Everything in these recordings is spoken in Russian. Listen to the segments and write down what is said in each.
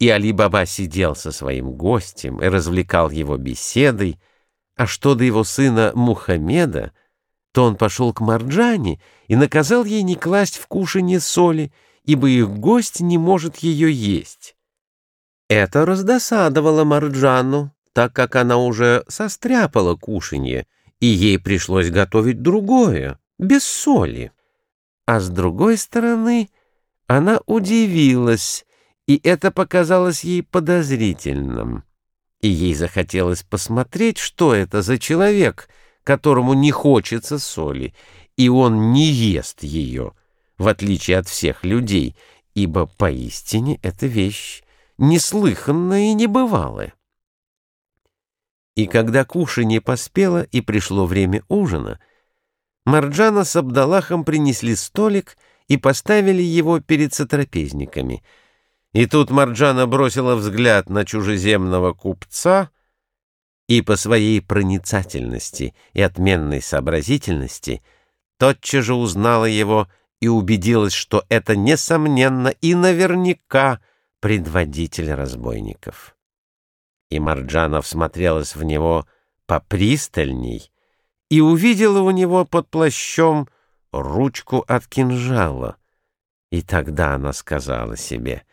И Али-Баба сидел со своим гостем и развлекал его беседой, а что до его сына Мухаммеда, то он пошел к Марджане и наказал ей не класть в кушанье соли, ибо их гость не может ее есть. Это раздосадовало Марджану, так как она уже состряпала кушанье, и ей пришлось готовить другое, без соли. А с другой стороны, она удивилась, и это показалось ей подозрительным. И ей захотелось посмотреть, что это за человек, которому не хочется соли, и он не ест ее, в отличие от всех людей, ибо поистине эта вещь неслыханная и небывалая. И когда кушанье поспело и пришло время ужина, Марджана с Абдалахом принесли столик и поставили его перед сотрапезниками — и тут Марджана бросила взгляд на чужеземного купца и по своей проницательности и отменной сообразительности тотчас же узнала его и убедилась, что это, несомненно и наверняка предводитель разбойников. И Марджана всмотрелась в него попристальней и увидела у него под плащом ручку от кинжала. И тогда она сказала себе —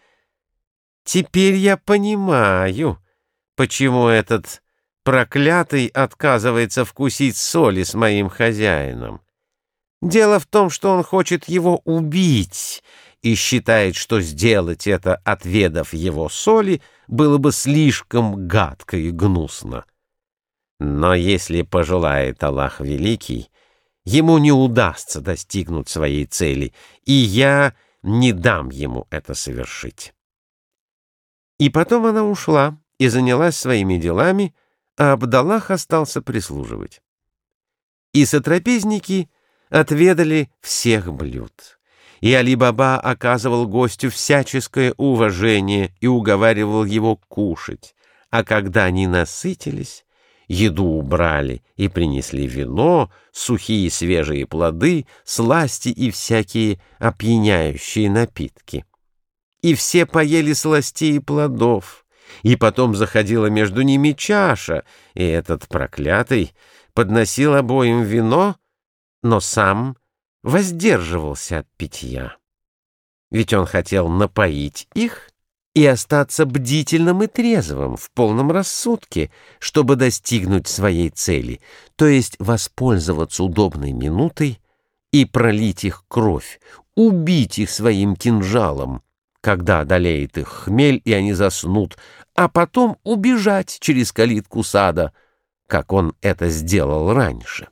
Теперь я понимаю, почему этот проклятый отказывается вкусить соли с моим хозяином. Дело в том, что он хочет его убить и считает, что сделать это, отведав его соли, было бы слишком гадко и гнусно. Но если пожелает Аллах Великий, ему не удастся достигнуть своей цели, и я не дам ему это совершить. И потом она ушла и занялась своими делами, а Абдаллах остался прислуживать. И сотрапезники отведали всех блюд. И Али-Баба оказывал гостю всяческое уважение и уговаривал его кушать. А когда они насытились, еду убрали и принесли вино, сухие свежие плоды, сласти и всякие опьяняющие напитки и все поели сластей и плодов. И потом заходила между ними чаша, и этот проклятый подносил обоим вино, но сам воздерживался от питья. Ведь он хотел напоить их и остаться бдительным и трезвым в полном рассудке, чтобы достигнуть своей цели, то есть воспользоваться удобной минутой и пролить их кровь, убить их своим кинжалом, когда одолеет их хмель, и они заснут, а потом убежать через калитку сада, как он это сделал раньше.